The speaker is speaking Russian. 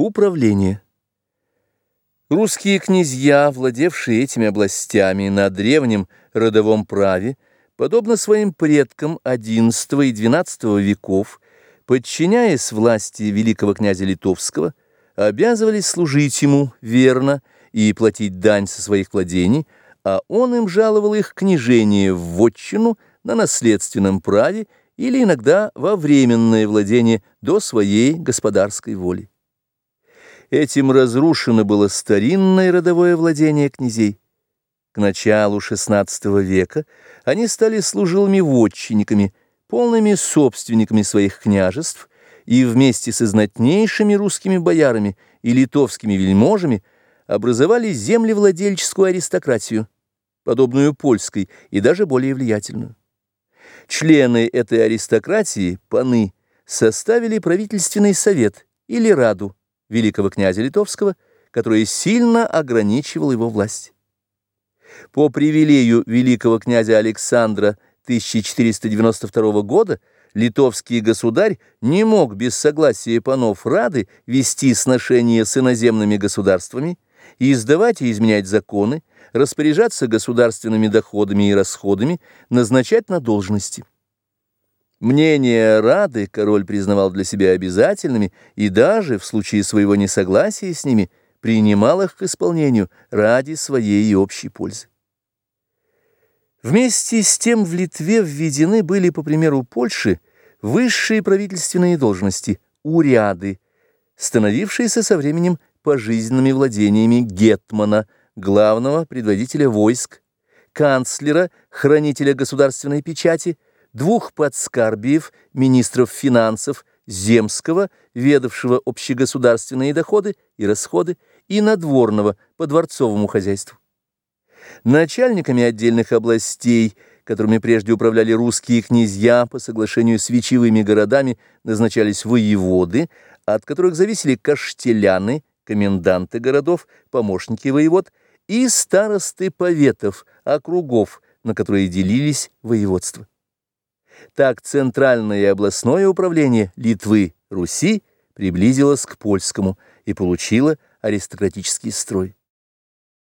Управление. Русские князья, владевшие этими областями на древнем родовом праве, подобно своим предкам XI и XII веков, подчиняясь власти великого князя Литовского, обязывались служить ему верно и платить дань со своих владений, а он им жаловал их княжение в вотчину на наследственном праве или иногда во временное владение до своей господарской воли. Этим разрушено было старинное родовое владение князей. К началу XVI века они стали служилыми вотчинниками, полными собственниками своих княжеств, и вместе со знатнейшими русскими боярами и литовскими вельможами образовали землевладельческую аристократию, подобную польской и даже более влиятельную. Члены этой аристократии, паны, составили правительственный совет или раду, великого князя Литовского, которое сильно ограничивало его власть. По привилею великого князя Александра 1492 года литовский государь не мог без согласия панов Рады вести сношения с иноземными государствами, издавать и изменять законы, распоряжаться государственными доходами и расходами, назначать на должности. Мнения Рады король признавал для себя обязательными и даже, в случае своего несогласия с ними, принимал их к исполнению ради своей и общей пользы. Вместе с тем в Литве введены были, по примеру Польши, высшие правительственные должности – уряды, становившиеся со временем пожизненными владениями гетмана, главного предводителя войск, канцлера, хранителя государственной печати – двух подскарбиев, министров финансов, земского, ведавшего общегосударственные доходы и расходы, и надворного по дворцовому хозяйству. Начальниками отдельных областей, которыми прежде управляли русские князья по соглашению с вечевыми городами, назначались воеводы, от которых зависели каштеляны, коменданты городов, помощники воевод и старосты поветов, округов, на которые делились воеводства. Так центральное и областное управление Литвы, Руси приблизилось к польскому и получило аристократический строй.